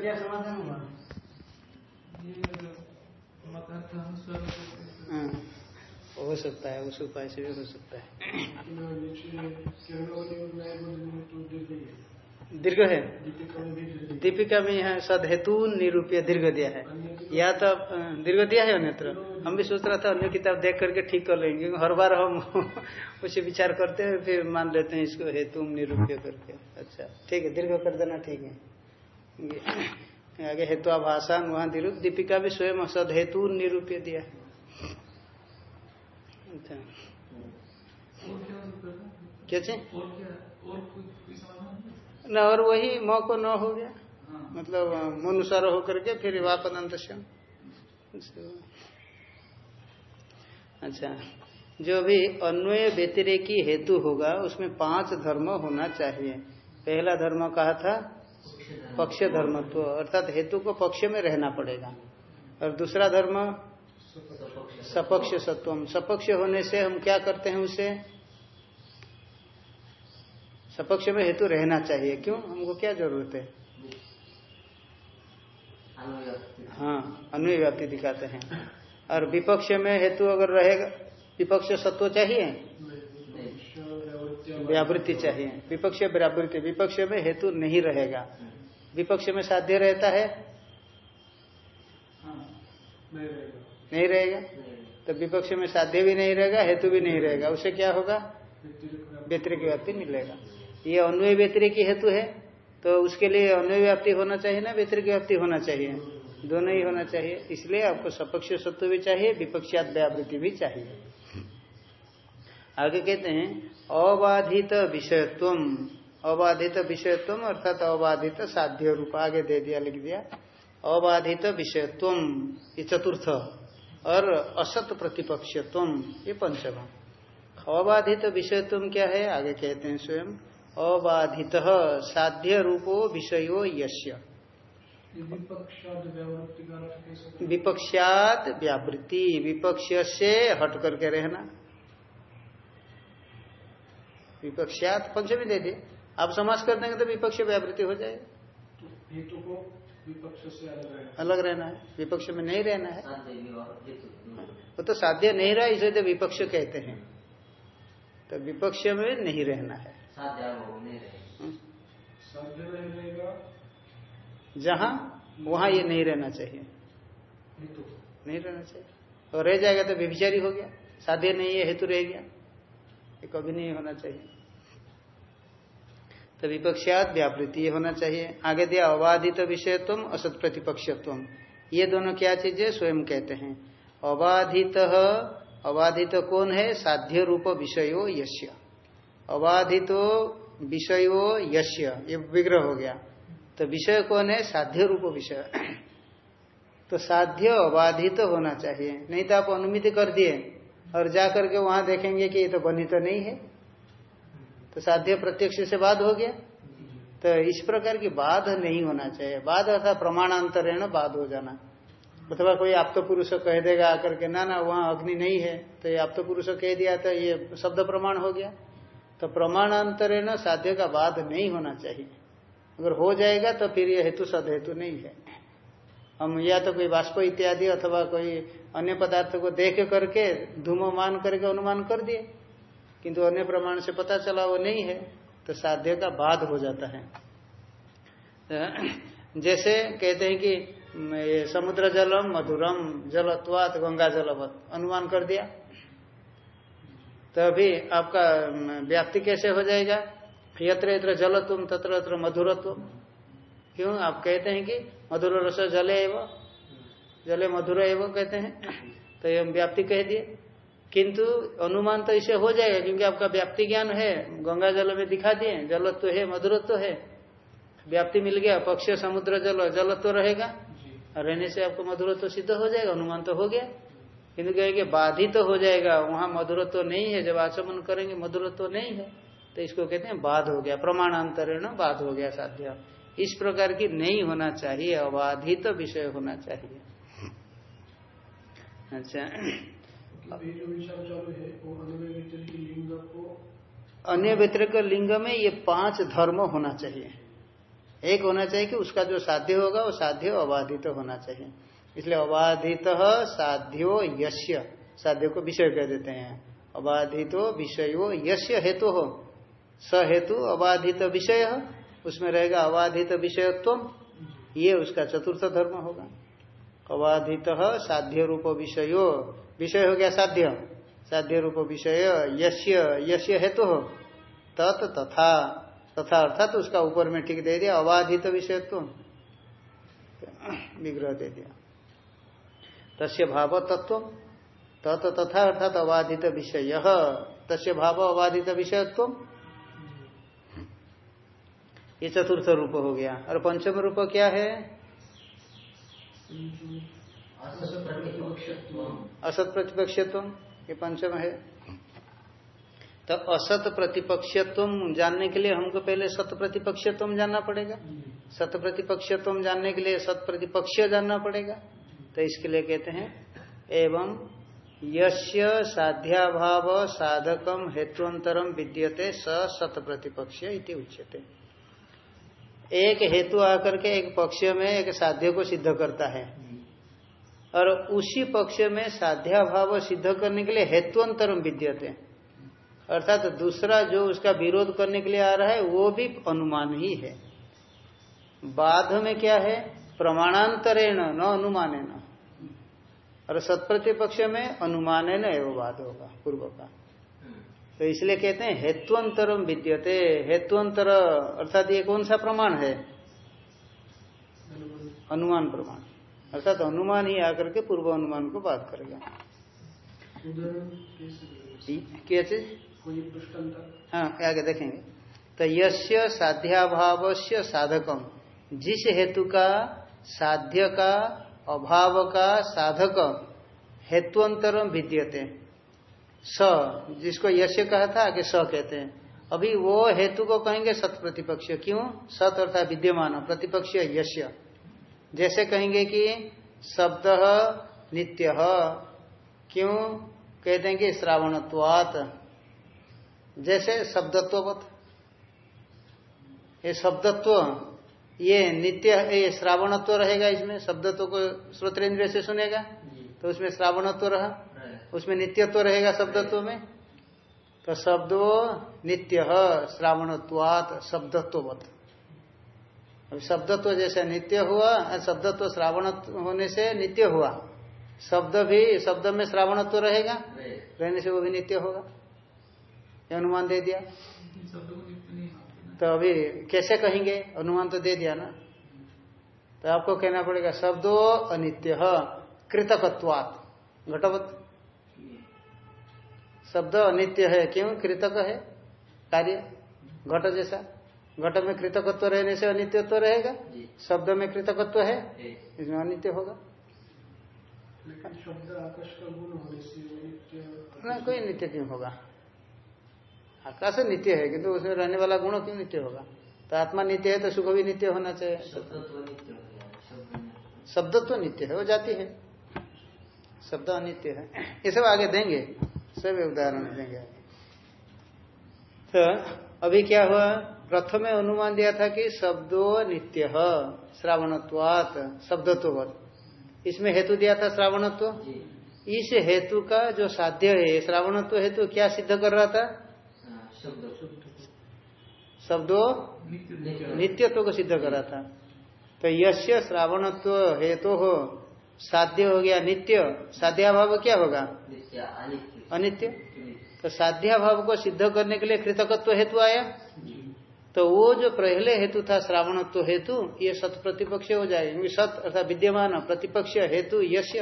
क्या समाधान हुआ? हाँ, हो सकता है उस उपाय से भी हो सकता है। दीर्घ है। दीपिका में यहाँ सद हेतु निरूपीय दीर्घ दिया है। या तो दीर्घ दिया है अन्यत्र? हम भी सोच रहा था अन्य किताब देख करके ठीक कर लेंगे क्योंकि हर बार हम उसे विचार करते हैं फिर मान लेते हैं इसको हेतु निरूपीय करके। अच्छा ठीक है दीर्घ कर देना ठीक है। आगे हेतु आभाषान वहाँ दीर्घ दीपिका भी स्वयं सद हेतु निरूपीय दिया। अच्छा। क्या न, और वही म को न हो गया। मतलब मनुसार होकर के फिर वापदंत अच्छा। जो भी अन्वय व्यतिरेकी हेतु होगा, उसमें पाँच धर्म होना चाहिए। पहला धर्म कहा था? पक्ष धर्मत्व, अर्थात हेतु को पक्ष में रहना पड़ेगा। और दूसरा धर्म, सपक्ष सत्वम। सपक्ष होने से हम क्या करते हैं उसे? सपक्ष में हेतु रहना चाहिए। क्यों? हमको क्या ज़रूरत है? हाँ अन्वय व्याप्ति दिखाते हैं। और विपक्ष में हेतु अगर रहेगा, विपक्ष सत्व चाहिए? व्यावृत्ति चाहिए। विपक्ष व्यावृत्ति, विपक्ष में हेतु नहीं रहेगा। विपक्ष में साध्य रहता है? नहीं रहेगा। तो विपक्ष में साध्य भी नहीं रहेगा हेतु भी नहीं रहेगा। उसे क्या होगा? व्यतिरिक व्याप्ति। मिलेगा। ये अन्वय व्यतिरिक हेतु है तो उसके लिए अन्वय व्याप्ति होना चाहिए ना व्यतिरिक व्याप्ति होना चाहिए? दोनों ही होना चाहिए। इसलिए आपको सपक्ष सत्व भी चाहिए विपक्षात व्यावृत्ति भी चाहिए। आगे कहते हैं अबाधित विषयत्व अबाधित विषयत्व अर्थात अबाधित साध्य रूप आगे दे दिया लिख दिया। अबाधित विषयत्व ये चतुर्थ। और असत प्रतिपक्षत्व ये पंचम। अबाधित विषयत्व क्या है? आगे कहते हैं स्वयं। अबाधित साध्य रूपो विषयो यश्य विपक्षात व्यावृत्ति विपक्ष से हट करके रहना। विपक्षात पंचमी दे दिए। आप समाज कर देंगे तो विपक्ष व्यावृत्ति हो जाएगा। हेतु को विपक्ष से अलग रहना है। विपक्ष में नहीं रहना है। वो तो साध्य नहीं रहा इसे तो विपक्ष कहते हैं। तो विपक्ष में नहीं रहना है। हम्म। साध्य नहीं रहेगा? जहाँ वहाँ ये नहीं रहना चाहिए। नहीं रहना चाहिए। और रह जाएगा तो व्यभिचारी हो गया। साध्य नहीं है हेतु रह गया। ये कभी नहीं होना चाहिए। तो विपक्षात व्यापृति होना चाहिए। आगे दिया, अबाधित विषयत्व असत प्रतिपक्षत्व ये दोनों क्या चीज़ें स्वयं कहते हैं? अबाधित अबाधित कौन है? साध्य रूप विषयो यश्य अबाधितो विषयो यश्य ये विग्रह हो गया। तो विषय कौन है? साध्य रूप विषय। तो साध्य, अबाधित होना चाहिए। नहीं तो आप अनुमिति कर दिए और जा करके वहाँ देखेंगे कि ये तो बनी तो नहीं है। तो साध्य प्रत्यक्ष से बाध हो गया। तो इस प्रकार की बाध नहीं होना चाहिए। बाध अर्थात प्रमाणांतरेण बाध हो जाना। अथवा कोई आप तो पुरुष कह देगा आकर के, ना ना, वहाँ अग्नि नहीं है। तो ये आप तो पुरुष कह दिया तो ये शब्द प्रमाण हो गया। तो प्रमाणांतरेण साध्य का बाध नहीं होना चाहिए। अगर हो जाएगा तो फिर यह हेतु सद हेतु नहीं है। हम या तो कोई बाष्प इत्यादि अथवा कोई अन्य पदार्थ को देख करके धूम मान करके अनुमान कर दिए। किंतु अन्य प्रमाण से पता चला वो नहीं है तो साध्य का बाध हो जाता है। जैसे कहते हैं कि समुद्र जलम, मधुरम, जलत्वात, गंगा जलवत, अनुमान कर दिया। तो अभी आपका व्याप्ति कैसे हो जाएगा? यत्र यत्र जलत्व, तत्र तत्र मधुरत्व। क्यों? आप कहते हैं कि मधुर रस जले एवं, जले मधुर एवं कहते हैं। तो हम व्याप्ति कह दिए। किंतु अनुमान तो इसे हो जाएगा क्योंकि आपका व्याप्ति ज्ञान है। गंगा जल में दिखा दिए जल तो है मधुरत्व है। व्याप्ति मिल गया पक्ष समुद्र जल जलत्व रहेगा। और रहने से आपको मधुरत्व सिद्ध हो जाएगा अनुमान तो हो गया। किंतु कहेंगे बाधित तो हो जाएगा वहाँ मधुरत्व नहीं है जब आचमन करेंगे मधुरत्व नहीं है। तो इसको कहते हैं बाध हो गया प्रमाणांतरण बाध हो गया साध्य। इस प्रकार की नहीं होना चाहिए अबाधित तो विषय होना चाहिए। अच्छा। अन्य व्यतिरिक लिंग में ये पाँच धर्म होना चाहिए। एक होना चाहिए कि उसका जो साध्य होगा, वो साध्य अबाधित तो होना चाहिए। इसलिए अबाधित साध्यो यश्य साध्य को विषय कह देते हैं। अबाधितो विषयो यश्य हेतु। हो स हेतु अबाधित विषय। उसमें रहेगा अबाधित विषयत्व ये उसका चतुर्थ धर्म होगा। अबाधित साध्य रूप विषयो। विषय हो गया साध्य। साध्य रूप विषय यश्य यश्य हेतु हो तत् तथा। तथा अर्थात उसका ऊपर में ठीक दे दिया, अबाधित विषयत्व। विग्रह दे दिया। तस्य भाव तत्व, तत् तथा अर्थात अबाधित विषय। तस्य भाव अबाधित विषयत्व। ये चतुर्थ रूप हो गया। और पंचम रूप क्या है? असत प्रतिपक्षत्व ये पंचम है। तो असत प्रतिपक्षत्व जानने के लिए हमको पहले सत प्रतिपक्षत्व जानना पड़ेगा। सत प्रतिपक्षत्व जानने के लिए सत प्रतिपक्ष जानना पड़ेगा। तो इसके लिए कहते हैं, एवं यस्य साध्याभाव साधकम हेतुअंतरम विद्यते स सत प्रतिपक्ष उच्यते। एक हेतु आकर के एक पक्ष में एक साध्य को सिद्ध करता है। और उसी पक्ष में साध्याभाव सिद्ध करने के लिए हेतुअंतरम विद्यते। अर्थात तो दूसरा जो उसका विरोध करने के लिए आ रहा है, वो भी अनुमान ही है। बाध में क्या है? प्रमाणांतरेण, न अनुमान और सत्प्रतिपक्ष में अनुमान न एवं वाद होगा, पूर्व का। तो इसलिए कहते हैं हेतुअंतरम विद्यते। हेतुअंतर अर्थात ये कौन सा प्रमाण है? अनुमान प्रमाण। अर्थात अनुमान ही आकर के पूर्व अनुमान को बात करेगा। क्या चीज़? हाँ आगे देखेंगे। तो यश्य साध्याभाव से साधकम। जिस हेतु का साध्य का अभाव का साधक हेतुअंतरम विद्यते स जिसको यश कहा था आगे स कहते हैं। अभी वो हेतु को कहेंगे सत प्रतिपक्ष क्यों? सत अर्थात विद्यमान प्रतिपक्ष यश्य जैसे कहेंगे कि शब्द नित्य। क्यों? कह देंगे श्रावणत्वात। जैसे शब्दत्ववत ये शब्दत्व ये नित्य ये श्रावणत्व रहेगा इसमें। शब्दत्व को श्रोतेन्द्रिय से सुनेगा तो उसमें श्रावणत्व रहा। उसमें नित्यत्व रहेगा शब्दत्व में। तो शब्दो नित्य श्रावणत्वात शब्दत्ववत शब्दत्व जैसे नित्य हुआ, शब्दत्व श्रावण होने से नित्य हुआ। शब्द भी, शब्द में श्रावणत्व रहेगा, रहने से वो भी नित्य होगा। ये अनुमान दे दिया। तो अभी कैसे कहेंगे? अनुमान तो दे दिया ना। तो आपको कहना पड़ेगा, शब्दो अनित्य, कृतकत्वात। घटवत। शब्द अनित्य है, क्यों? कृतक है, कार्य, घट जैसा। घट में कृतकत्व रहने से अनित्यत्व रहेगा? शब्द में कृतकत्व है? इसमें अनित्य होगा? कोई नित्य क्यों होगा? आकाश नित्य है किंतु उसमें रहने वाला गुण क्यों नित्य होगा? तो आत्मा नित्य है तो सुख भी नित्य होना चाहिए। शब्द तो नित्य है वो जाती है। शब्द अनित्य है। ये सब आगे देंगे सब उदाहरण देंगे तो अभी क्या हुआ? प्रथम अनुमान दिया था कि शब्दो नित्य श्रावणत्वात शब्दत्व इसमें हेतु दिया था श्रावणत्व? इस हेतु का जो साध्य है श्रावणत्व हेतु क्या सिद्ध कर रहा था? शब्दो। नित्यत्व को सिद्ध कर रहा था। तो यश्य श्रावणत्व हेतु हो साध्य हो गया नित्य साध्याभाव क्या होगा? अनित्य। तो साध्याभाव को सिद्ध करने के लिए कृतकत्व हेतु आया? तो वो जो पहले हेतु था, श्रावणत्व हेतु, ये सत प्रतिपक्ष हो क्योंकि सत अर्थात विद्यमान, प्रतिपक्ष हेतु यश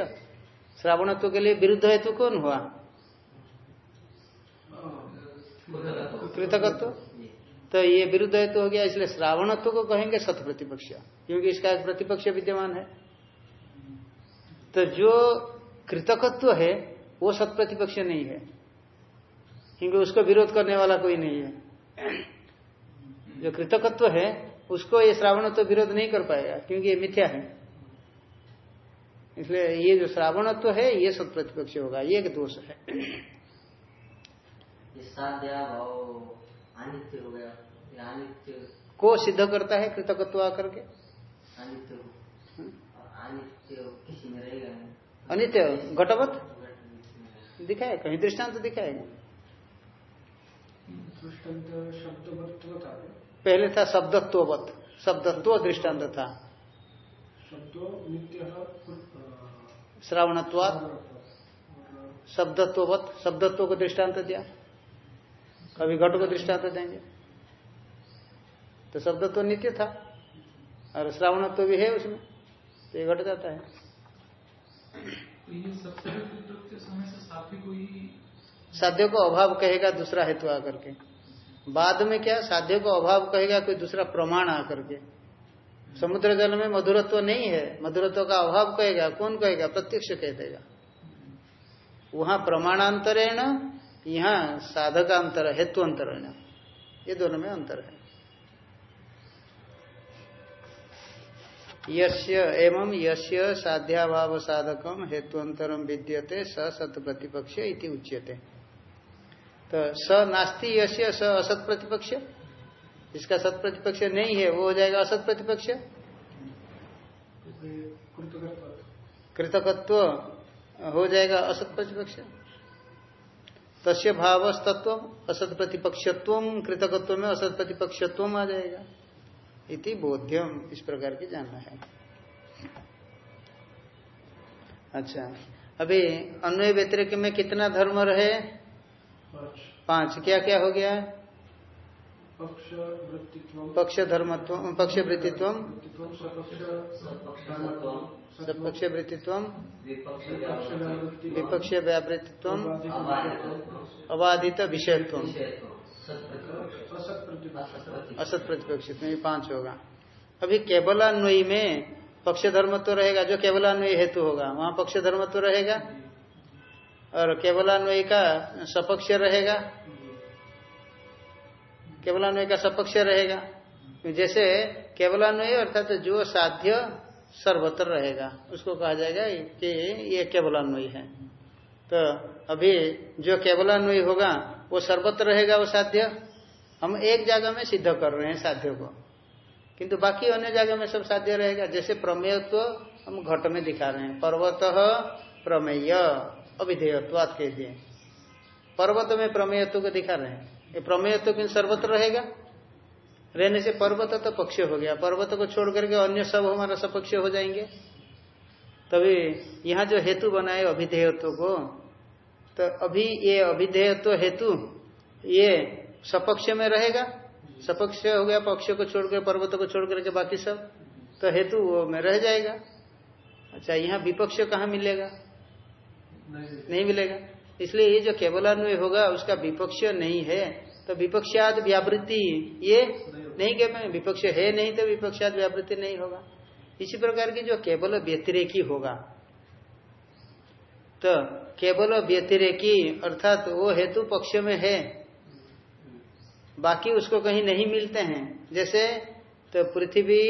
श्रावणत्व के लिए विरुद्ध हेतु कौन हुआ? कृतकत्व तो ये विरुद्ध हेतु हो गया, इसलिए श्रावणत्व को कहेंगे सत प्रतिपक्ष, क्योंकि इसका प्रतिपक्ष विद्यमान है। तो जो कृतकत्व है, वो सत प्रतिपक्ष नहीं है, क्योंकि उसको विरोध करने वाला कोई नहीं है। जो कृतकत्व है उसको ये श्रावणत्व विरोध नहीं कर पाएगा क्योंकि ये मिथ्या है। इसलिए ये जो श्रावणत्व है ये सब प्रतिपक्ष होगा ये एक दोष है। साध्या भाव अनित्य हो गया अनित्य। को सिद्ध करता है कृतकत्व आकर के? अनित्य अनित्य किसी में रहेगा नहीं। अनित्य घटवत? घट- दिखाए कहीं दृष्टांत तो दिखाएगा दृष्टांत था। पहले था शब्दत्ववत। शब्दत्व दृष्टांत था। श्रावणत्वात। शब्दत्ववत। शब्दत्व को दृष्टांत दिया। कभी घट को दृष्टांत देंगे। तो शब्दत्व नित्य था। और श्रावणत्व भी है उसमें। तो ये घट जाता है। तो ये सबसे प्रयुक्त समय से साथी को ही साध्य को अभाव कहेगा दूसरा हेतु आकर के। बाद में क्या साध्य को अभाव कहेगा कोई दूसरा प्रमाण आकर के? समुद्र जल में मधुरत्व नहीं है, मधुरत्व का अभाव कहेगा, कौन कहेगा? प्रत्यक्ष कह देगा। वहाँ प्रमाणांतरेण, यहाँ साधकांतर, हेतुअंतरेण। ये दोनों में अंतर है। यस्य एवं यस्य साध्याभाव साधकम हेतुअंतरम विद्यते सत प्रतिपक्ष इति उच्यते। तो स नास्ति यस्य स असत प्रतिपक्ष। जिसका सत प्रतिपक्ष नहीं है वो हो जाएगा असत प्रतिपक्ष। कृतकत्व। हो जाएगा असत प्रतिपक्ष। तस्य भाव तत्व असत प्रतिपक्षत्व कृतकत्व में असत प्रतिपक्षत्व आ जाएगा। इति बोध्यम इस प्रकार की जानना है। अच्छा अभी अन्वय व्यतिरिक में कितना धर्म रहे? पाँच। क्या क्या हो गया? पक्ष धर्मत्व पक्ष वृत्तित्व सपक्ष वृत्तित्व विपक्ष व्यावृत्तित्व अबाधित विषयत्व असत प्रतिपक्ष में ये पाँच होगा। अभी केवलान्वयी में पक्ष धर्म तो रहेगा। जो केवलान्वयी हेतु होगा वहाँ पक्ष धर्म तो रहेगा? और केवलान्वयी का सपक्ष रहेगा। केवलान्वयी का सपक्ष रहेगा। जैसे केवलान्वयी अर्थात जो साध्य सर्वत्र रहेगा, उसको कहा जाएगा कि ये केवलान्वयी है। तो अभी जो केवलान्वयी होगा, वो सर्वत्र रहेगा वो साध्य? हम एक जगह में सिद्ध कर रहे हैं साध्य को। किंतु बाकी अन्य जगह में सब साध्य रहेगा। जैसे प्रमेयत्व हम घट में दिखा रहे हैं। पर्वत प्रमेय। अविधेयत्वात कह दिए पर्वत में प्रमेयत्व को दिखा रहे हैं। ये प्रमेयत्व किन सर्वत्र रहेगा? रहने से पर्वत तो पक्ष हो गया। पर्वत को छोड़ करके अन्य सब हमारा सपक्ष हो जाएँगे। तभी यहाँ जो हेतु बनाए अभिधेयत्व को तो अभी ये अभिधेयत्व हेतु, ये सपक्ष में रहेगा? सपक्ष हो गया, पक्ष को छोड़कर पर्वत को छोड़ करके बाकी सब तो हेतु वो में रह जाएगा। अच्छा यहाँ विपक्ष कहाँ मिलेगा? नहीं मिलेगा। इसलिए ये जो केवलान्वय होगा, उसका विपक्ष नहीं है। तो विपक्षाद व्यावृत्ति ये नहीं कह विपक्ष है नहीं तो विपक्षाद व्यावृत्ति नहीं होगा। इसी प्रकार की जो केवल व्यतिरेकी होगा तो केवल व्यतिरेकी अर्थात वो हेतु पक्ष में है। बाकी उसको कहीं नहीं मिलते हैं। जैसे तो पृथ्वी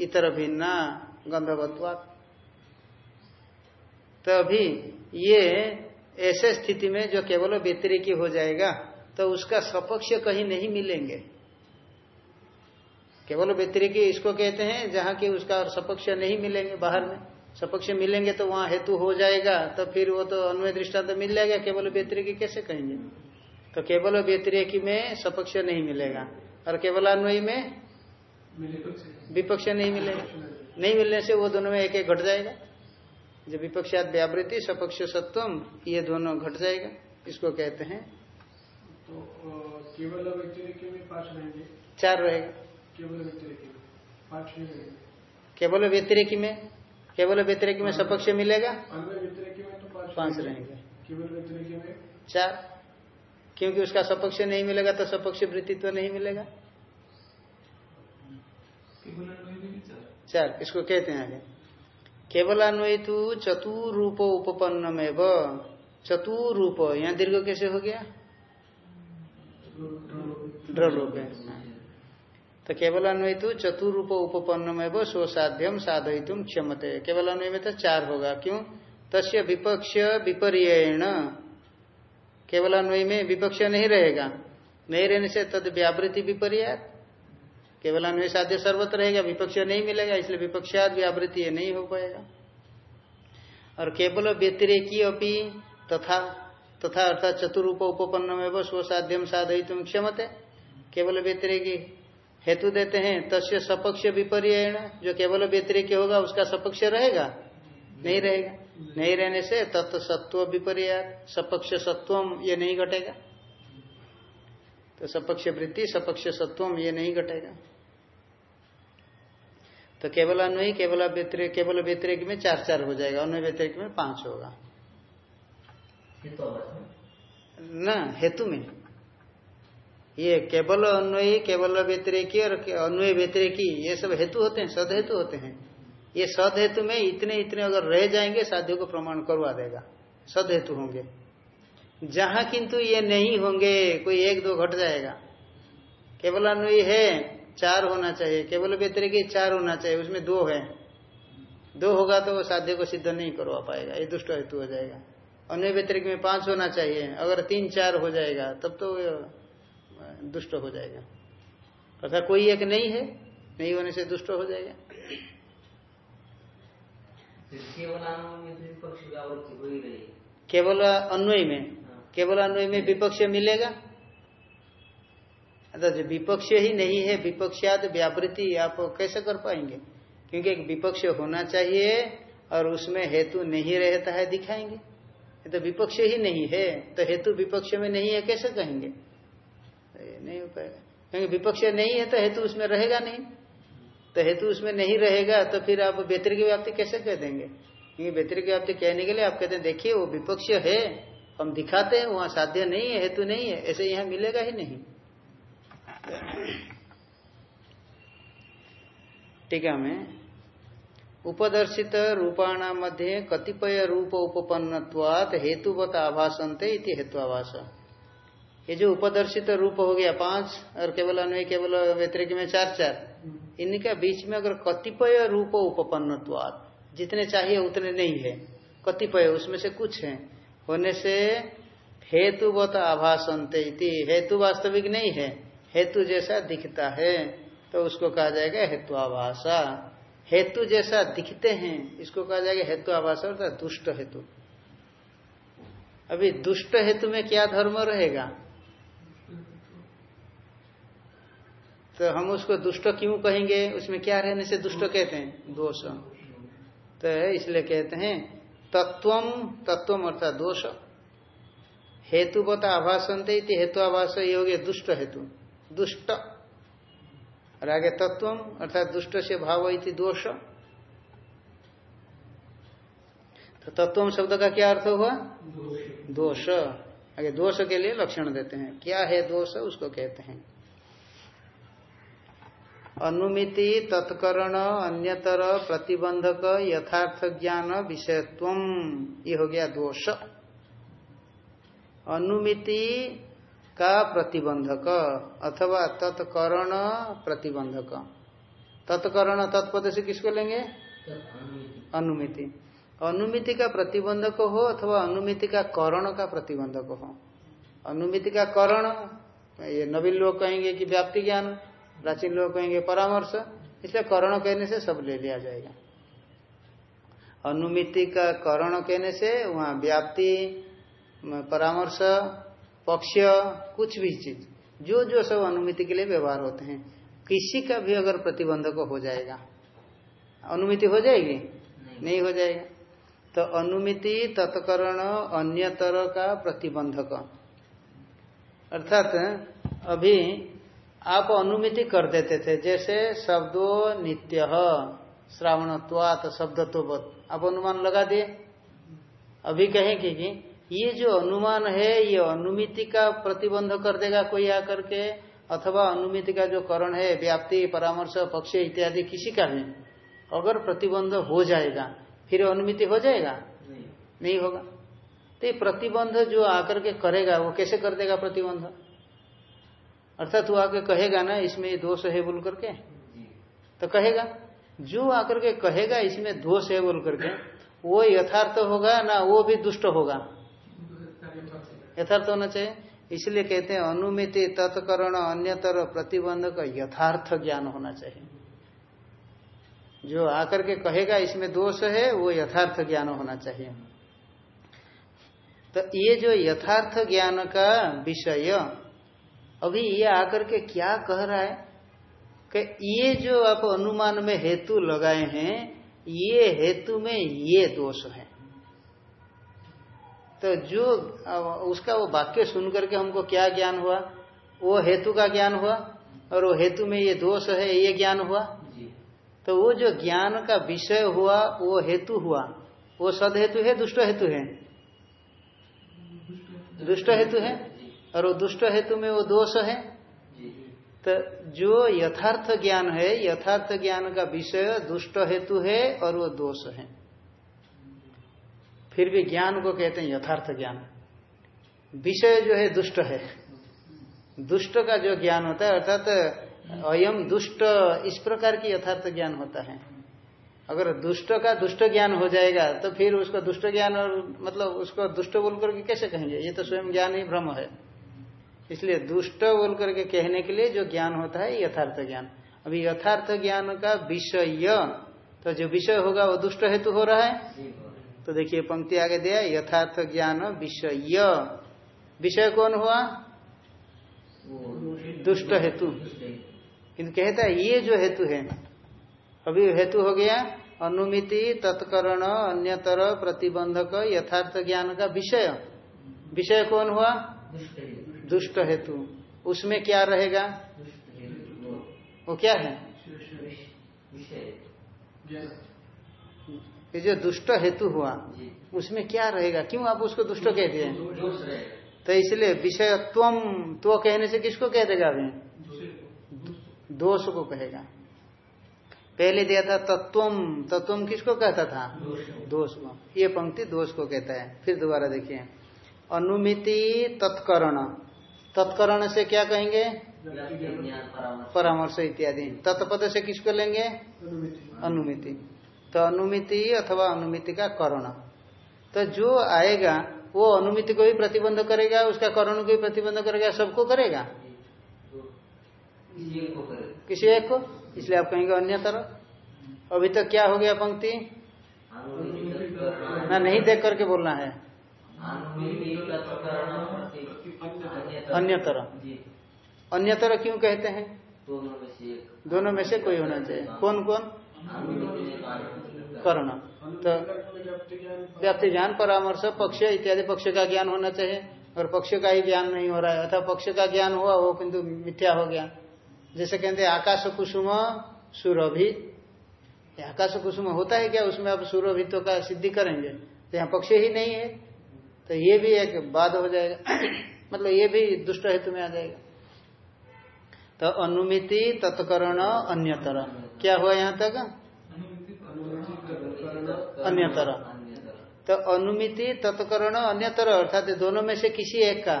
इतर भिन्ना गंधवत्वात। तो अभी ये ऐसे स्थिति में जो केवल व्यतिरेकी हो जाएगा तो उसका सपक्ष कहीं नहीं मिलेंगे। केवल व्यतिरेकी इसको कहते हैं जहाँ की उसका और सपक्ष नहीं मिलेंगे बाहर में। सपक्ष मिलेंगे तो वहाँ हेतु हो जाएगा तो फिर वो तो अन्वय दृष्टांत तो मिल जाएगा केवल व्यतिरेकी कैसे कहेंगे? तो केवल व्यतिरेकी में सपक्ष नहीं मिलेगा और केवल अन्वयी में विपक्ष नहीं मिलेगा। नहीं मिलने से वो दोनों में एक एक घट जाएगा। जब विपक्षात व्यावृत्ति सपक्ष सत्वम ये दोनों घट जाएगा। इसको कहते हैं। तो केवल व्यतिरिक में पाँच रहेंगे? चार रहेगा। केवल व्यतिरिक में? पाँच नहीं रहेंगे। केवल व्यतिरेकी में? केवल व्यतिरेकी में सपक्ष मिलेगा? अन्य व्यतिरिक में तो पाँच पाँच रहेंगे। केवल व्यतिरिक में? चार। क्योंकि उसका सपक्ष नहीं मिलेगा तो सपक्ष वृत्तित्व नहीं मिलेगा। चार। इसको कहते हैं आगे। केवलान्वय तो चतुरूप उपपन्न में चतुरूप, यहाँ दीर्घ कैसे हो गया? तो केवलान्वय तो चतुरूप उपपन्न में वो स्वसाध्यम साधयितुम क्षमते। केवलान्वय में तो चार होगा। क्यों? तस्य विपक्ष विपर्यण। केवलान्वय में विपक्ष नहीं रहेगा। नहीं रहने से तद व्यावृत्ति विपर्यात। केवल अन्वय साध्य सर्वत्र रहेगा, विपक्ष नहीं मिलेगा, इसलिए विपक्षाद व्यावृत्ति ये नहीं हो पाएगा। और केवल व्यतिरेकी अपनी तथा तथा अर्थात चतुरूप उपपन्न में स्व साध्यम साधयितुम क्षमते। केवल व्यतिरेकी हेतु देते हैं, तस्य सपक्ष विपर्यण जो केवल व्यतिरेकी होगा, उसका सपक्ष रहेगा? नहीं रहेगा। नहीं रहने से तत्व सत्व विपर्य सपक्ष सत्वम ये नहीं घटेगा। तो सपक्ष वृत्ति, सपक्ष सत्वम ये नहीं घटेगा। तो केवल अन्वयी केवल व्यतिरेक केवल व्यतिरिक में चार चार हो जाएगा अन्वय व्यतिरिक में पाँच होगा। तो। न हेतु में। ये केवल अन्वयी केवल व्यतिरेकी और अन्वय व्यतिरेकी ये सब हेतु होते हैं सद हेतु होते हैं। ये सद हेतु में इतने इतने अगर रह जाएँगे साधु को प्रमाण करवा देगा। सद हेतु होंगे। जहाँ किंतु ये नहीं होंगे कोई एक दो घट जाएगा। केवल अन्वयी है चार होना चाहिए केवल व्यतिरेकी चार होना चाहिए उसमें दो है। दो होगा तो वो साध्य को सिद्ध नहीं करवा पाएगा ये दुष्ट हेतु हो जाएगा। अन्य व्यतिरिक में पाँच होना चाहिए अगर तीन चार हो जाएगा तब तो दुष्ट हो जाएगा। अर्थात कोई एक नहीं है नहीं होने से दुष्ट हो जाएगा। केवल आनंद में तो केवल अन्वय में हाँ। केवल अन्वय में विपक्ष मिलेगा? अर्थात जो विपक्ष ही नहीं है विपक्षाद व्यावृत्ति आप कैसे कर पाएँगे? क्योंकि एक विपक्ष होना चाहिए और उसमें हेतु नहीं रहता है, दिखाएँगे। तो विपक्ष ही नहीं है तो हेतु विपक्ष में नहीं है, कैसे कहेंगे? नहीं हो पाएगा। क्योंकि विपक्ष नहीं है तो हेतु उसमें रहेगा नहीं। तो हेतु उसमें नहीं रहेगा तो फिर आप बेहतर की व्याप्ति कैसे कह देंगे? क्योंकि व्यतिरिक व्याप्ति कहने के लिए आप कहते हैं, देखिए, वो विपक्ष है, हम दिखाते हैं, वहाँ साध्य नहीं है, हेतु नहीं है, ऐसे यहाँ मिलेगा ही नहीं। टीका में उपदर्शित रूपाणा मध्य कतिपय रूप उपपन्नत्वात हेतुवत आभासंते इति हेतुआभास। ये जो उपदर्शित रूप हो गया पाँच और केवल अन्वय केवल व्यतिरिक में चार चार। इनका बीच में अगर कतिपय रूप उपपन्नत्वात जितने चाहिए उतने नहीं है। कतिपय उसमें से कुछ है। होने से हेतुवत आभासंते इति। हेतु वास्तविक नहीं है। हेतु जैसा दिखता है तो उसको कहा जाएगा हेतु आभाषा हेतु जैसा दिखते हैं, इसको कहा जाएगा हेतु आभाषा अर्थात दुष्ट हेतु। अभी दुष्ट हेतु में क्या धर्म रहेगा? तो हम उसको दुष्ट क्यों कहेंगे? उसमें क्या रहने से दुष्ट कहते हैं? दोष। तो इसलिए कहते हैं, तत्वम तत्वम अर्थात दोष। हेतुवत आभासंते इति हेतु आभास ये हो दुष्ट हेतु। दुष्ट। और आगे तत्वम अर्थात दुष्ट से भाव इति दोष। तो तत्वम शब्द का क्या अर्थ हुआ? दोष। आगे दोष के लिए लक्षण देते हैं। क्या है दोष? उसको कहते हैं। अनुमिति, तत्करण, अन्यतर, प्रतिबंधक, यथार्थ ज्ञान विषयत्व ये हो गया दोष। अनुमिति का प्रतिबंधक, अथवा तत्करण प्रतिबंधक। तत्करण तत्पद से किसको लेंगे? अनुमिति। अनुमिति का प्रतिबंधक हो, अथवा अनुमिति का करण का प्रतिबंधक हो। अनुमिति का करण, ये नवीन लोग कहेंगे कि व्याप्ति ज्ञान, प्राचीन लोग कहेंगे परामर्श, इसलिए करण कहने से सब ले लिया जाएगा। अनुमिति का करण कहने से वहाँ व्याप्ति, परामर्श पक्ष कुछ भी चीज़ जो जो सब अनुमिति के लिए व्यवहार होते हैं किसी का भी अगर प्रतिबंधक हो जाएगा अनुमिति हो जाएगी? नहीं, नहीं हो जाएगा। तो अनुमिति तत्करण अन्यतर का प्रतिबंधक। अर्थात अभी आप अनुमिति कर देते थे जैसे शब्दो नित्य श्रावणत्वात शब्दत्वत आप अनुमान लगा दिए? अभी कहेंगे कि ये जो अनुमान है ये अनुमिति का प्रतिबंध कर देगा कोई आकर के अथवा अनुमिति का जो करण है व्याप्ति परामर्श पक्ष इत्यादि किसी का भी अगर प्रतिबंध हो जाएगा फिर अनुमिति हो जाएगा? नहीं। नहीं होगा। तो ये प्रतिबंध जो आकर के करेगा वो कैसे कर देगा प्रतिबंध? अर्थात वो आके कहेगा ना इसमें दोष है बोल करके? तो कहेगा। जो आकर के कहेगा इसमें दोष है बोल करके वो यथार्थ होगा ना वो भी दुष्ट होगा? यथार्थ होना चाहिए। इसलिए कहते हैं, अनुमिति तत्करण अन्यतर प्रतिबंध का यथार्थ ज्ञान होना चाहिए। जो आकर के कहेगा, इसमें दोष है, वो यथार्थ ज्ञान होना चाहिए। तो ये जो यथार्थ ज्ञान का विषय, अभी ये आकर के क्या कह रहा है? कि ये जो आप अनुमान में हेतु लगाए हैं, ये हेतु में ये दोष है। तो जो उसका वो वाक्य सुन करके हमको क्या ज्ञान हुआ? वो हेतु का ज्ञान हुआ और वो हेतु में ये दोष है ये ज्ञान हुआ? तो वो जो ज्ञान का विषय हुआ वो हेतु हुआ। वो सद हेतु है दुष्ट हेतु है? दुष्ट हेतु है? और वो दुष्ट हेतु में वो दोष है? तो जो यथार्थ ज्ञान है यथार्थ ज्ञान का विषय दुष्ट हेतु है और वो दोष है। फिर भी ज्ञान को कहते हैं यथार्थ ज्ञान। विषय जो है दुष्ट है। दुष्ट का जो ज्ञान होता है, अर्थात अयम दुष्ट, इस प्रकार की यथार्थ ज्ञान होता है। अगर दुष्ट का दुष्ट ज्ञान हो जाएगा तो फिर उसका दुष्ट ज्ञान और मतलब उसको दुष्ट बोल करके कैसे कहेंगे? ये तो स्वयं ज्ञान ही भ्रम है। इसलिए दुष्ट बोल करके कहने के लिए जो ज्ञान होता है यथार्थ ज्ञान। अभी यथार्थ ज्ञान का विषय तो जो विषय होगा वो दुष्ट हेतु हो रहा है? तो देखिए, पंक्ति आगे दिया, यथार्थ ज्ञान, विषय। विषय कौन हुआ? दुष्ट हेतु। किंतु कहता है, ये जो हेतु है, अभी हेतु हो गया, अनुमिति, तत्करण, अन्यतर, प्रतिबंधक, यथार्थ ज्ञान का विषय। विषय कौन हुआ? दुष्ट हेतु। उसमें क्या रहेगा? वो क्या है? ये जो दुष्ट हेतु हुआ उसमें क्या रहेगा? क्यों आप उसको दुष्ट कह दिए तो इसलिए विषय तुम तो कहने से किसको कह देगा अभी? दोष को कहेगा। पहले दिया था तत्वम तत्वम किसको कहता था? दोष को। ये पंक्ति दोष को कहता है। फिर दोबारा देखिए। अनुमिति तत्करण। तत्करण से क्या कहेंगे? परामर्श। इत्यादि। तत्पद से किसको लेंगे? अनुमिति। तो अनुमिति अथवा अनुमिति का करण। तो जो आएगा वो अनुमिति को भी प्रतिबंध करेगा उसका करण को भी प्रतिबंध करेगा सबको करेगा? किसी एक को इसलिए आप कहेंगे अन्य तरह अभी तक तो क्या हो गया पंक्ति? ना नहीं देख करके बोलना है। अन्य तरह अन्य तरह क्यों कहते हैं? दोनों में से कोई होना चाहिए। कौन कौन? कर्ण। तो व्याप्ति ज्ञान, परामर्श, पक्ष इत्यादि पक्ष का ज्ञान होना चाहिए। और पक्ष का ही ज्ञान नहीं हो रहा है। अथवा पक्ष का ज्ञान हुआ, वो किंतु मिथ्या हो गया। जैसे कहते हैं, आकाश कुसुम सुरभि। आकाश कुसुम होता है क्या? उसमें आप सुरभित्व का सिद्धि करेंगे। तो यहाँ पक्ष ही नहीं है। तो ये भी एक बाद हो जाएगा। मतलब ये भी दुष्ट हेतु में आ जाएगा। तो अनुमिति, तत्करण, अन्यतर। क्या हुआ यहाँ तक? अन्यतर। तो अनुमिति, तत्करण, अन्यतर, अर्थात दोनों में से किसी एक का,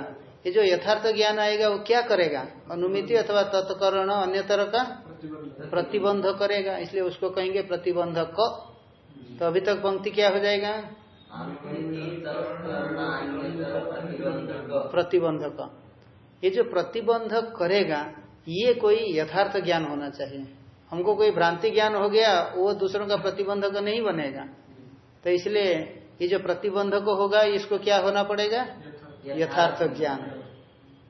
ये जो यथार्थ ज्ञान आएगा, वो क्या करेगा? अनुमिति अथवा तत्करण, अन्यतर का प्रतिबंध करेगा, इसलिए उसको कहेंगे प्रतिबंधक। तो अभी तक पंक्ति क्या हो जाएगा? प्रतिबंधक। ये जो प्रतिबंधक करेगा, ये कोई यथार्थ ज्ञान होना चाहिए। हमको कोई भ्रांति ज्ञान हो गया, वो दूसरों का प्रतिबंधक नहीं बनेगा। तो इसलिए ये जो प्रतिबंधक होगा, इसको क्या होना पड़ेगा? यथार्थ ज्ञान।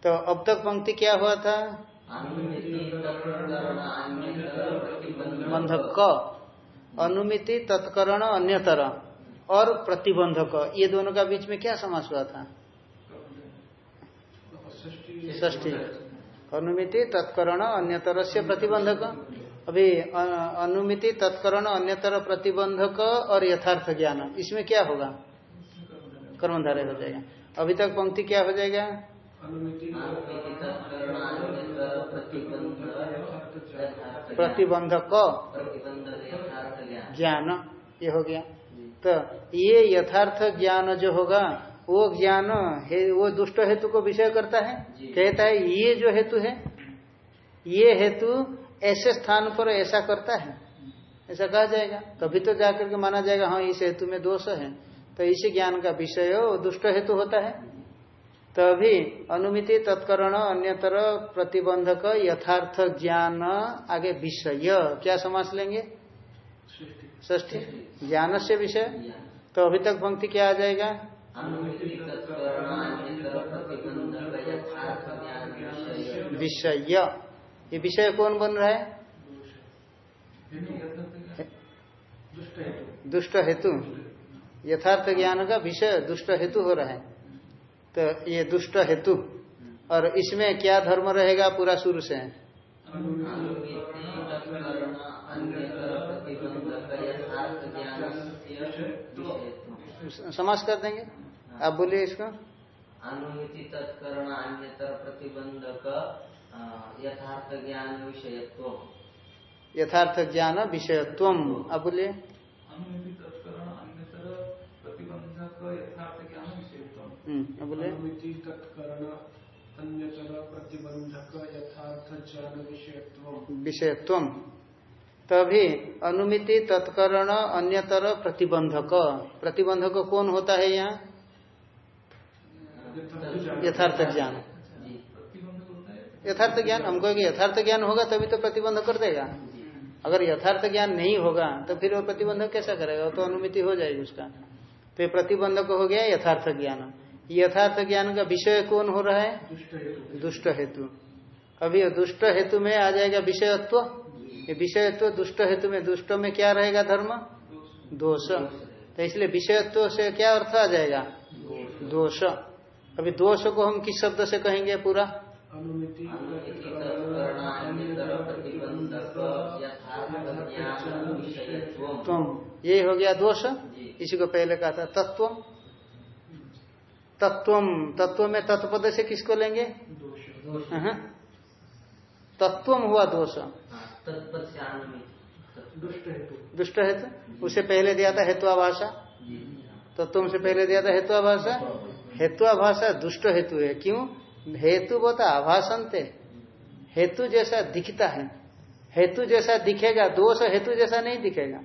तो अब तक पंक्ति क्या हुआ था? बंधक अनुमिति, तत्करण, अन्यतर और प्रतिबंधक। ये दोनों का बीच में क्या समास हुआ था? ष्ठी अनुमिति, तत्करण अन्यतर से प्रतिबंधक। अभी अनुमिति तत्करण अन्यतर प्रतिबंधक और यथार्थ ज्ञान। इसमें क्या होगा? कर्मधारय हो जाएगा। अभी तक पंक्ति क्या हो जाएगा? प्रतिबंधक। ज्ञान ये हो गया। तो ये यथार्थ ज्ञान जो होगा वो ज्ञान है वो दुष्ट हेतु को विषय करता है। कहता है ये जो हेतु है ये हेतु ऐसे स्थान पर ऐसा करता है। ऐसा कहा जाएगा। तभी तो जाकर के माना जाएगा हाँ इस हेतु में दोष है। तो इसी ज्ञान का विषय दुष्ट हेतु होता है। तभी अनुमिति तत्करण अन्यतर प्रतिबंधक यथार्थ ज्ञान आगे विषय। क्या समास लेंगे? ष्ठी ज्ञान से विषय। तो अभी तक पंक्ति क्या आ जाएगा? अनुमिति तत्करण अन्यतर प्रतिबंधक यथार्थ ज्ञान विषय। विषय। ये विषय कौन बन रहा है? दुष्ट हेतु। यथार्थ ज्ञान का विषय दुष्ट हेतु हो रहा है। तो ये दुष्ट हेतु। और इसमें क्या धर्म रहेगा पूरा शुरू से? समास कर देंगे। आप बोलिए इसको। अनुमिति तत्करण अन्यतर प्रतिबंधक यथार्थ ज्ञान विषयत्व यथार्थ ज्ञान विषयत्व आप बोलिए अनुमिति तत्करण अन्यतर प्रतिबंधक यथार्थ ज्ञान विषयत्व हम्म, आप बोलिए अनुमिति तत्करण अन्यतर प्रतिबंधक यथार्थ ज्ञान विषयत्व विषयत्व तभी अनुमिति तत्करण अन्यतर प्रतिबंधक प्रतिबंधक कौन होता है यहाँ? यथार्थ ज्ञान जी प्रतिबंधक होता है यथार्थ ज्ञान हम कहेंगे यथार्थ ज्ञान होगा तभी तो प्रतिबंध कर देगा। अगर यथार्थ ज्ञान नहीं होगा तो फिर वो प्रतिबंधक कैसा करेगा? तो अनुमिति हो जाएगी उसका। तो ये प्रतिबंधक हो गया यथार्थ ज्ञान। यथार्थ ज्ञान का विषय कौन हो रहा है? दुष्ट हेतु। अभी दुष्ट हेतु में आ जाएगा विषयत्व। ये विषयत्व दुष्ट हेतु में दुष्ट में क्या रहेगा धर्म? दोष। तो इसलिए विषयत्व से क्या अर्थ आ जाएगा? दोष। अभी दोष को हम किस शब्द से कहेंगे पूरा? अनुमिति तुम ये हो गया दोष? इसी को पहले कहा था तत्व तत्व तत्व में तत्पद से किसको लेंगे? तत्वम हुआ दोष। हाँ, से दुष्ट हेतु। दुष्ट हेतु? उसे पहले दिया था हेत्वाभाषा। जी। तो तुमसे पहले दिया था हेत्वाभाषा। हेत्वाभाषा दुष्ट हेतु है। क्यों? हेतु बहुत आभासन थे हेतु जैसा दिखता है, हेतु जैसा दिखेगा, दोष हेतु जैसा नहीं दिखेगा।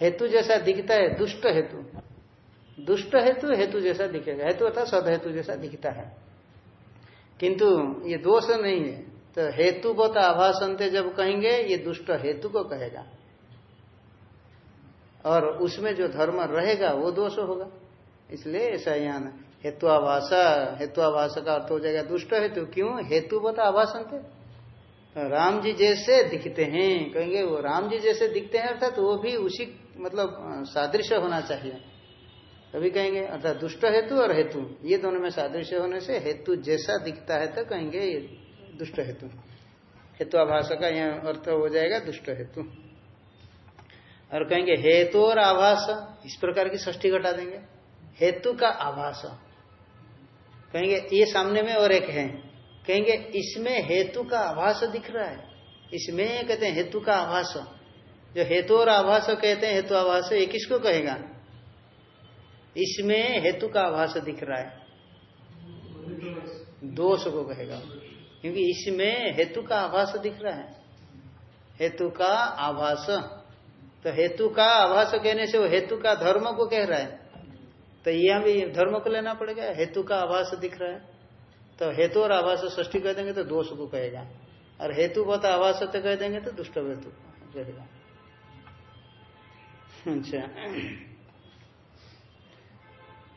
हेतु जैसा दिखता है, दुष्ट हेतु। दुष्ट हेतु हेतु जैसा दिखेगा। हेतु अर्थात सद हेतु जैसा दिखता है। किंतु ये दोष नहीं है। तो हेतु बता आभासनते जब कहेंगे, ये दुष्ट हेतु को कहेगा। और उसमें जो धर्म रहेगा, वो दोष होगा। इसलिए ऐसा यहाँ हेत्वाभाषा हेत्वाभाषा का अर्थ हो जाएगा दुष्ट हेतु। क्यों? हेतु बता आभासन थे राम जी जैसे दिखते हैं, कहेंगे, वो राम जी जैसे दिखते हैं, अर्थात वो भी उसी मतलब सादृश्य होना चाहिए। तभी कहेंगे, अर्थात दुष्ट हेतु और हेतु। ये दोनों में सादृश्य होने से हेतु जैसा दिखता है तो कहेंगे ये दुष्ट हेतु। हेतु हेत्वाभाषा का यह अर्थ हो जाएगा दुष्ट हेतु। और कहेंगे, हेतु और आभास इस प्रकार की षष्ठी घटा देंगे। हेतु का आभास कहेंगे, ये सामने में और एक है। कहेंगे, इसमें हेतु का आभास दिख रहा है। इसमें कहते हैं, हेतु का आभास। जो हेतु और आभास कहते हैं, हेतु आभास ये किसको कहेगा? इसमें हेतु का आभास दिख रहा है। दोष को कहेगा। क्योंकि इसमें हेतु का आभास दिख रहा है। हेतु का आभास। तो हेतु का आभास कहने से वो हेतु का धर्म को कह रहा है। तो यहाँ भी धर्म को लेना पड़ेगा हेतु का आभास दिख रहा है तो हेतु और आभास ष्ठी कह देंगे तो दोष को कहेगा और हेतु बता आभास तो कह देंगे तो दुष्ट हेतु कहेगा अच्छा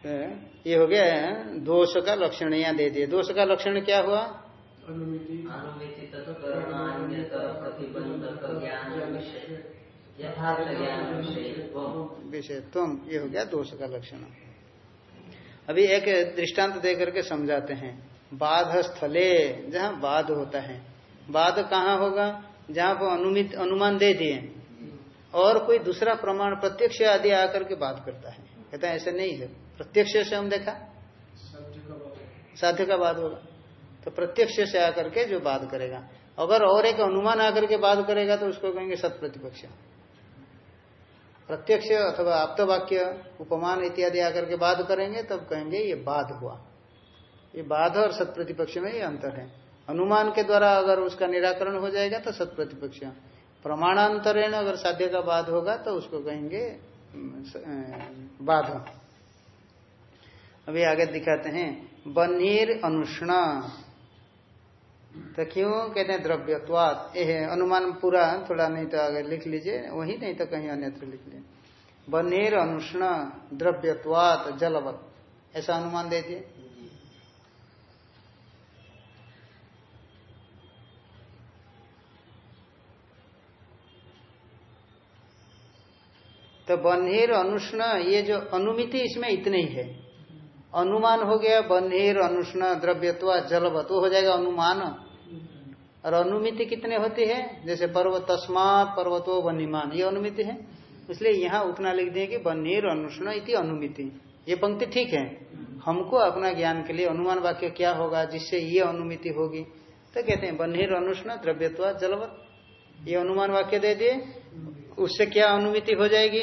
तो ये हो गया दोष का लक्षण यहाँ दे दिए दोष का लक्षण क्या हुआ विषय तुम ये हो गया दोष का लक्षण अभी एक दृष्टांत दे करके समझाते हैं। बाध स्थले जहाँ बाध होता है। बाध कहाँ होगा? जहाँ पर अनुमित, अनुमान दे दिए। और कोई दूसरा प्रमाण प्रत्यक्ष आदि आकर के बात करता है। कहता है, ऐसा नहीं है। प्रत्यक्ष से हम देखा? साध्य का बात होगा। तो प्रत्यक्ष से आकर के जो बात करेगा। अगर और एक अनुमान आकर के बात करेगा तो उसको कहेंगे सत प्रतिपक्ष प्रत्यक्ष अथवा आप्त वाक्य उपमान इत्यादि आकर के बात करेंगे, तब कहेंगे ये बाध हुआ। ये बाध और सत प्रतिपक्ष में ये अंतर है। अनुमान के द्वारा अगर उसका निराकरण हो जाएगा तो सत प्रतिपक्ष प्रमाणांतरेण अगर साध्य का बाध होगा तो उसको कहेंगे बाध। अभी आगे दिखाते हैं। बनीर अनुष्ण। तो क्यों कहते हैं द्रव्यत्वात? अनुमान पूरा, थोड़ा नहीं तो अगर लिख लीजिए, वही नहीं तो कहीं अन्यत्र लिख लीजिए। बनीर अनुष्ण द्रव्यत्वात जलवत। ऐसा अनुमान दे दिए। तो बन्हेर अनुष्ण, ये जो अनुमिति इसमें इतने ही। है अनुमान हो गया बन्हेर अनुष्ण द्रव्यत्वा जलवत। हो जाएगा अनुमान। और अनुमिति कितने होती है? जैसे पर्वत तस्मात पर्वतो बनिमान ये अनुमिति है? इसलिए यहाँ उतना लिख दिए कि बन्हेर अनुष्ण इति अनुमिति। ये पंक्ति ठीक है। हमको अपना ज्ञान के लिए अनुमान वाक्य क्या होगा जिससे ये अनुमिति होगी? तो कहते हैं बन्हेर अनुष्ण द्रव्यत्वा जलवत ये अनुमान वाक्य दे दिए। उससे क्या अनुमिति हो जाएगी?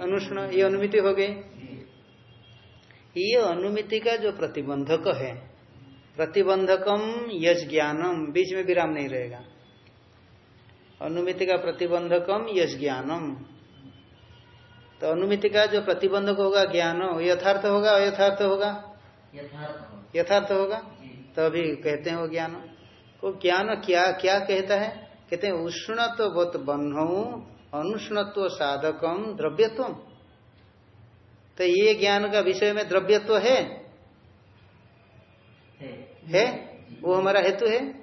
अनुष्ण ये अनुमिति हो गई। ये अनुमिति का जो प्रतिबंधक है प्रतिबंधकम यज ज्ञानम बीच में विराम नहीं रहेगा। अनुमिति का प्रतिबंधकम यज ज्ञानम तो अनुमिति का जो प्रतिबंधक होगा ज्ञान यथार्थ होगा अयथार्थ होगा? यथार्थ। होगा? तो अभी कहते हैं वो ज्ञान। वो ज्ञान क्या क्या कहता है? कहते हैं उष्णत्व बत बन्ह अनुष्णत्व साधकम द्रव्यत्व तो ये ज्ञान का विषय में द्रव्यत्व है? है, वो हमारा हेतु है।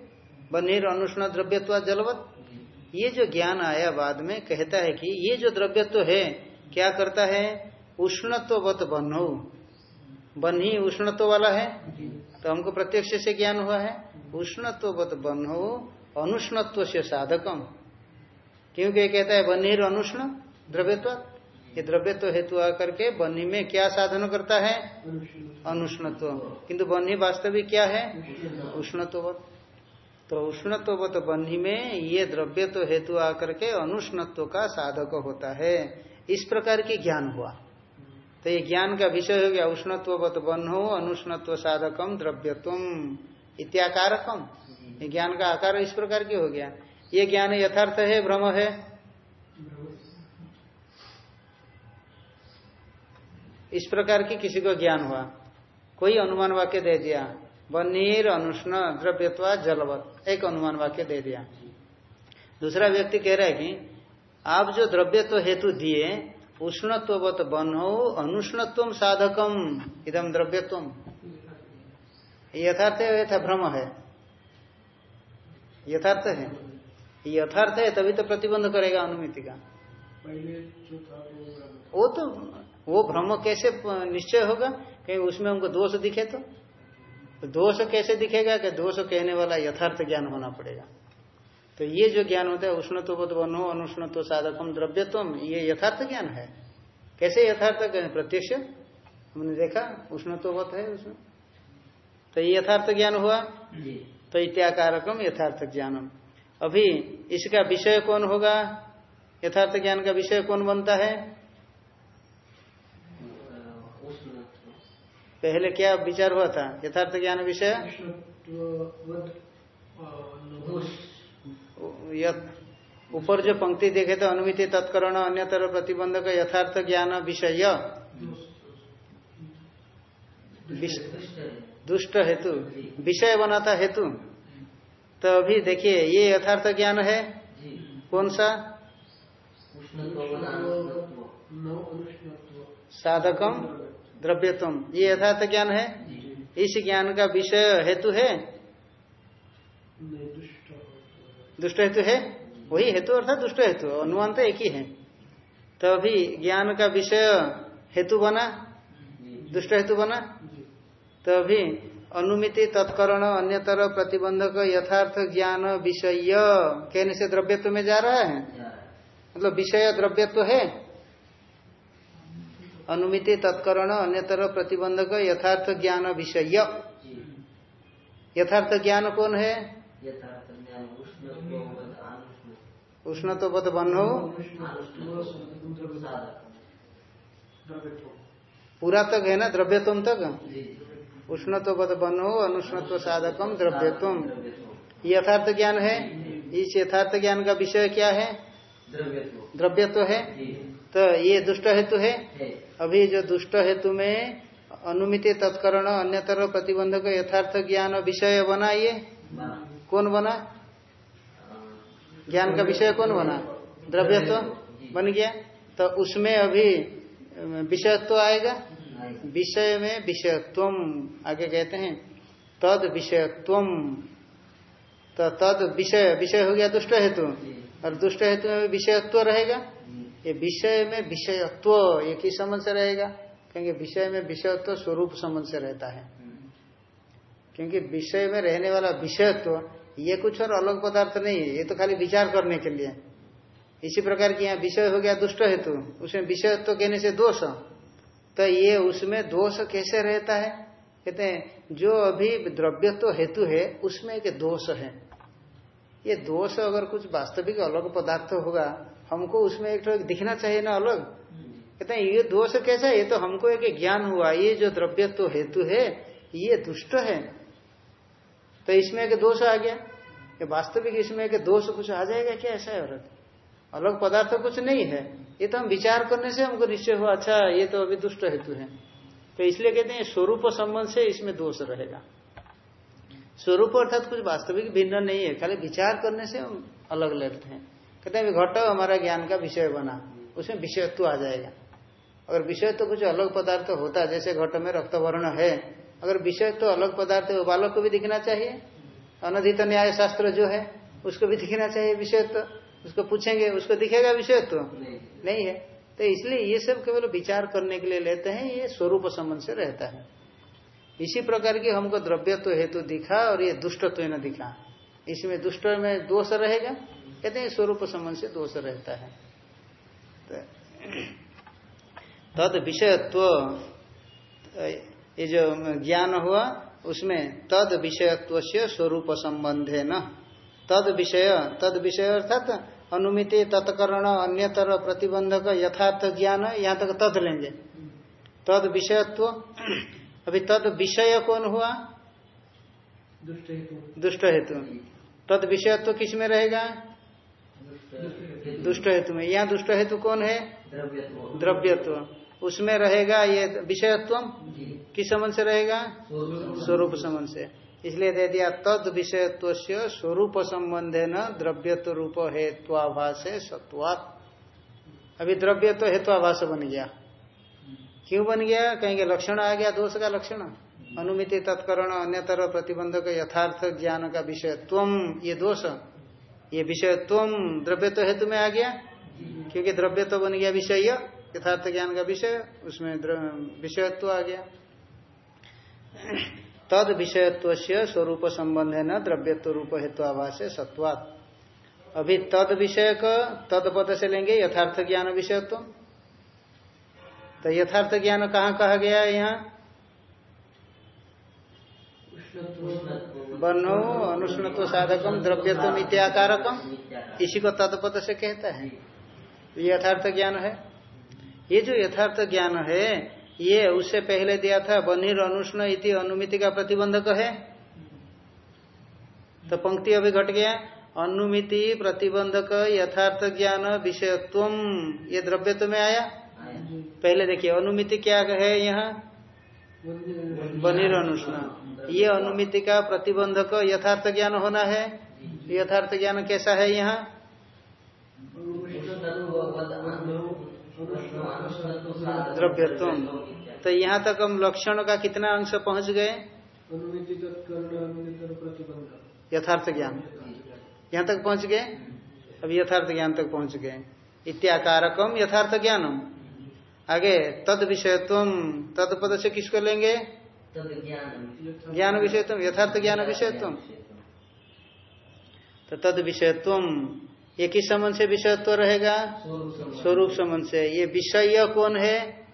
बनीर अनुष्ण द्रव्यत्व जलवत। ये जो ज्ञान आया बाद में, कहता है कि ये जो द्रव्यत्व है, क्या करता है? उष्णत्ववत बन्हो। ही उष्णत्व वाला है। तो हमको प्रत्यक्ष से ज्ञान हुआ है। उष्णत्ववत बन्हो, अनुष्णत्व से साधकम। क्योंकि कहता है बन्हीर अनुष्ण द्रव्यत्व। ये द्रव्यत्व हेतु आकर के बन्ही में क्या साधन करता है? अनुष्णत्व। किंतु बन्ही वास्तविक क्या है? उष्णत्ववत। तो उष्णत्ववत बन्ही में ये द्रव्यत्व हेतु आकर के अनुष्णत्व का साधक होता है। इस प्रकार की ज्ञान हुआ। तो ये ज्ञान का विषय हो गया, उष्णत्ववत बन्हो अनुष्णत्व साधकम द्रव्यत्म इत्याकारकम। ज्ञान का आकार इस प्रकार की हो गया। ये ज्ञान यथार्थ है, भ्रम है? इस प्रकार की किसी को ज्ञान हुआ। कोई अनुमान वाक्य दे दिया। बनीर अनुष्ण द्रव्यत्वा जलवत एक अनुमान वाक्य दे दिया। दूसरा व्यक्ति कह रहा है कि आप जो द्रव्यत्व हेतु दिए उष्णत्ववत बनो अनुष्णत्व साधकम इदम द्रव्यत्व। यथार्थ है यथा भ्रम है। यथार्थ है। यथार्थ है तभी तो प्रतिबंध करेगा अनुमिति का। वो तो वो भ्रम कैसे निश्चय होगा? कहीं उसमें हमको दोष दिखे तो? तो दोष कैसे दिखेगा कि दोष कहने वाला यथार्थ ज्ञान होना पड़ेगा? तो ये जो ज्ञान होता है उष्ण तो उष्णत्व बनो अनुष्णत्व साधकम द्रव्यत्वम ये यथार्थ ज्ञान है। कैसे यथार्थ कहें प्रत्यक्ष। हमने देखा उष्णत्ववत है उसमें। तो ये यथार्थ ज्ञान हुआ? तो इत्याकारकम यथार्थ ज्ञानम। अभी इसका विषय कौन होगा? यथार्थ ज्ञान का विषय कौन बनता है उष्ण पहले क्या विचार हुआ था? यथार्थ ज्ञान विषय? ऊपर जो पंक्ति देखे थे अनुमिति तत्करण अन्यतर प्रतिबंधक यथार्थ ज्ञान विषय। दुष्ट हेतु। विषय बनाता हेतु। तो अभी देखिए ये यथार्थ ज्ञान है? कौन सा? साधकम। द्रव्यत्वम ये यथार्थ ज्ञान है? इस ज्ञान का विषय हेतु है? दुष्ट हेतु। है? वही हेतु अर्थात दुष्ट हेतु अनुमान तो एक ही है। तो अभी ज्ञान का विषय हेतु बना दुष्ट हेतु बना। तो अभी अनुमिति तत्करण अन्यतर प्रतिबंधक यथार्थ ज्ञान विषय कहने से द्रव्यत्व में जा रहा है? जा रहा है। मतलब विषय द्रव्यत्व है? अनुमिति तत्करण अन्यतर प्रतिबंधक यथार्थ ज्ञान विषय। यथार्थ ज्ञान कौन है? उष्ण तो पद द्रव्यत्व पूरा तक है ना? द्रव्यत्व तक? उष्णत्व पद बनो अनुष्णत्व साधकम ये यथार्थ ज्ञान है? इस यथार्थ ज्ञान का विषय क्या है? द्रव्यत्व है? तो ये दुष्ट हेतु है। है। अभी जो दुष्ट हेतु में अनुमिति तत्करण अन्यतर प्रतिबंधक यथार्थ ज्ञान विषय बना ये? कौन बना? ज्ञान का विषय कौन बना? द्रव्यत्व? बन गया। तो उसमें अभी विषयत्व आएगा? विषय में विषयत्व आगे कहते हैं तद विषयत्व तो तद विषय विषय हो गया दुष्ट हेतु। और दुष्ट हेतु में विषयत्व रहेगा? ये विषय में विषयत्व एक ही संबंध से रहेगा, क्योंकि विषय में विषयत्व स्वरूप संबंध से रहता है। क्योंकि विषय में रहने वाला विषयत्व, ये कुछ और अलग पदार्थ नहीं है, ये तो खाली विचार करने के लिए। इसी प्रकार की यहाँ विषय हो गया दुष्ट हेतु, उसमें विषयत्व कहने से दोष। तो ये उसमें दोष कैसे रहता है? कहते हैं, जो अभी द्रव्यत्व हेतु है, उसमें एक दोष है। ये दोष अगर कुछ वास्तविक अलग पदार्थ होगा हमको उसमें एक तो दिखना चाहिए ना अलग। कहते हैं, ये दोष कैसा है? ये तो हमको एक ज्ञान हुआ। ये जो द्रव्य तो हेतु है, ये दुष्ट है। तो इसमें एक दोष आ गया। ये वास्तविक इसमें एक दोष कुछ आ जाएगा क्या? ऐसा है अलग अलग पदार्थ कुछ नहीं है। ये तो हम विचार करने से हमको निश्चय हुआ अच्छा ये तो अभी दुष्ट हेतु है। तो इसलिए कहते हैं, स्वरूप संबंध से इसमें दोष रहेगा। स्वरूप अर्थात कुछ वास्तविक भिन्न नहीं है, खाली विचार करने से हम अलग लेते हैं। कहते हैं घट हमारा ज्ञान का विषय बना। उसमें विषयत्व आ जाएगा। अगर विषय तो कुछ अलग पदार्थ होता है जैसे घट में रक्त वर्ण है अगर विषय तो अलग पदार्थ है बालक को भी दिखना चाहिए। अनधित न्याय शास्त्र जो है उसको भी दिखना चाहिए विषय तो उसको पूछेंगे उसको दिखेगा विषय तो नहीं, नहीं है। तो इसलिए ये सब केवल विचार करने के लिए लेते हैं ये स्वरूप संबंध से रहता है। इसी प्रकार की हमको द्रव्यत्व हेतु दिखा और ये दुष्टत्व न दिखा। इसमें दुष्ट में दोष रहेगा कहते हैं स्वरूप संबंध से दोष रहता है। तद विषयत्व ये जो ज्ञान हुआ उसमें तद विषयत्व से स्वरूप संबंधे न। तद विषय तद विषय अर्थात अनुमिति तत्करण अन्यतर प्रतिबंधक यथार्थ ज्ञान यहाँ तक तद लेंगे। तद विषयत्व अभी तद विषय कौन हुआ? दुष्ट हेतु। दुष्ट हेतु। तद विषयत्व किसमें रहेगा? दुष्ट हेतु में। यहाँ दुष्ट हेतु कौन है? द्रव्यत्व। उसमें रहेगा ये विषयत्व? किस संबंध से रहेगा? स्वरूप संबंध से। इसलिए दे दिया तद विषयत्व से स्वरूप संबंधे न द्रव्यत्व रूप हेत्वाभाष सत्वात। अभी द्रव्य तो हेत्वाभाष बन गया। क्यों बन गया? कहेंगे लक्षण आ गया दोष का लक्षण। अनुमिति तत्करण अन्यतर प्रतिबंधक यथार्थ ज्ञान का विषय तुम ये दोष। ये विषय तुम द्रव्यत्व हेतु में आ गया, क्योंकि द्रव्यत्व बन गया विषय, यथार्थ ज्ञान का विषय, उसमें विषयत्व आ गया। तद विषयत्व से स्वरूप संबंध है न, द्रव्यत्व रूप हेतु आवास सत्वात। अभी तद विषय का, तद पद से लेंगे, यथार्थ ज्ञान विषयत्व। तो यथार्थ ज्ञान कहाँ कहा गया है यहाँ? बनो अनुष्णत्व साधकम द्रव्यत्व इत्याकारकम। इसी को तत्पद से कहता है। ये यथार्थ ज्ञान है। ये जो यथार्थ ज्ञान है, ये उससे पहले दिया था, बनिर, अनुष्ण इति अनुमिति का प्रतिबंधक है। तो पंक्ति अभी घट गया। अनुमिति, प्रतिबंधक, यथार्थ ज्ञान विषयत्व ये द्रव्यत्व में आया। पहले देखिए, अनुमिति क्या है यहाँ? बनिर, अनुष्ण। ये अनुमिति का प्रतिबंधक यथार्थ ज्ञान होना है। यथार्थ ज्ञान कैसा है यहाँ? द्रव्यत्व तो यहाँ तक हम लक्षण का कितना अंश पहुँच गए? यथार्थ ज्ञान। यहाँ तक पहुँच गए? अब यथार्थ ज्ञान तक पहुँच गए। इत्याकारकम यथार्थ ज्ञानम। आगे तद विषय विषयत्व तत्पद से किसको लेंगे? ज्ञान विषयत्व यथार्थ ज्ञान विषयत्व तो तद विषयत्व ये किस संबंध से विषयत्व रहेगा? स्वरूप संबंध। से। ये विषय कौन है?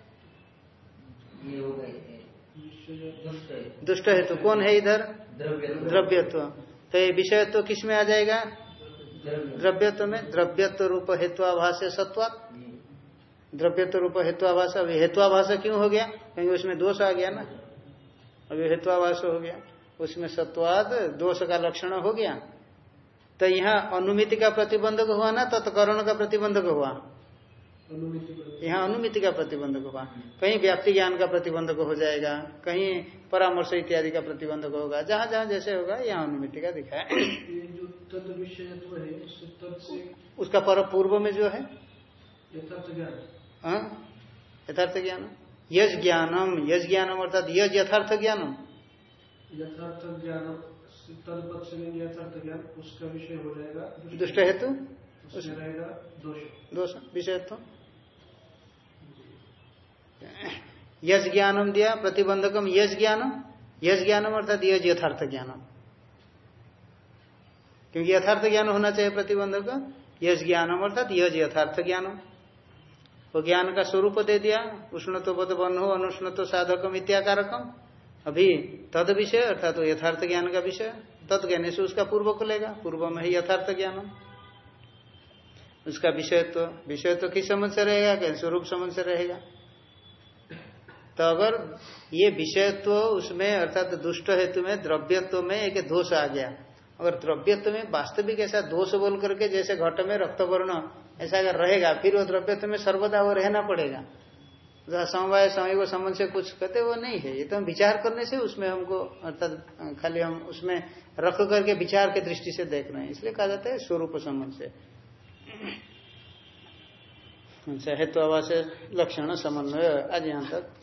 दुष्ट हेतु कौन है इधर? द्रव्यत्व। तो ये विषयत्व किसमें आ जाएगा? द्रव्यत्व में। द्रव्यत्व रूप हेत्वाभाष सत्वात द्रव्यत्व रूप हेत्वाभाष अभी हेत्वाभाष क्यों हो गया? क्योंकि उसमें दोष आ गया ना। अभी हेत्वाभाष हो गया। उसमें सत्वाद दोष का लक्षण हो गया। तो यहाँ अनुमिति का प्रतिबंधक हुआ ना तत्करण का प्रतिबंधक हुआ। यहाँ अनुमिति का प्रतिबंधक हुआ। कहीं व्याप्ति ज्ञान का प्रतिबंधक हो जाएगा कहीं परामर्श इत्यादि का प्रतिबंधक होगा जहाँ जहाँ जैसे होगा यहाँ अनुमिति का दिखाया। है उसका पर पूर्व में जो है यथार्थ ज्ञान। हाँ? यथार्थ ज्ञान। यज ज्ञानम यज ज्ञानम अर्थात यज यथार्थ ज्ञानम। यथार्थ ज्ञान तद पद से लेंगे यथार्थ ज्ञान उसका विषय हो जाएगा दुष्ट। हेतु? उसमें रहेगा दोष। दोष विषय तो यज ज्ञानम दिया प्रतिबंधकम यज ज्ञानम यज ज्ञानम अर्थात यज यथार्थ ज्ञानम। क्योंकि यथार्थ ज्ञान होना चाहिए प्रतिबंधक यज ज्ञानम अर्थात यज यथार्थ ज्ञानम। वो ज्ञान का स्वरूप दे दिया। उष्ण तो बद हो, अनुष्ण तो साधकम, इत्याकारकम। अभी तद विषय अर्थात वो यथार्थ ज्ञान का विषय, तद ज्ञान से उसका पूर्व को लेगा। पूर्व में ही यथार्थ ज्ञान। उसका विषयत्व विषयत्व किस समझ से रहेगा? क्या स्वरूप समझ से रहेगा। तो अगर ये विषयत्व उसमें अर्थात दुष्ट हेतु में, द्रव्यत्व में एक दोष आ गया अगर द्रव्यत्व में वास्तविक ऐसा दोष बोल करके जैसे घट में रक्तवर्ण ऐसा अगर रहेगा, फिर वो द्रव्यत्व में सर्वदा वो रहना पड़ेगा। जहाँ समवाय समय को संबंध से कुछ कहते वो नहीं है। ये तो हम विचार करने से उसमें हमको, अर्थात, खाली हम उसमें रख करके विचार के दृष्टि से देख रहे हैं। इसलिए कहा जाता है स्वरूप संबंध से हेतु आवास लक्षण समन्वय, आज यहाँ तक।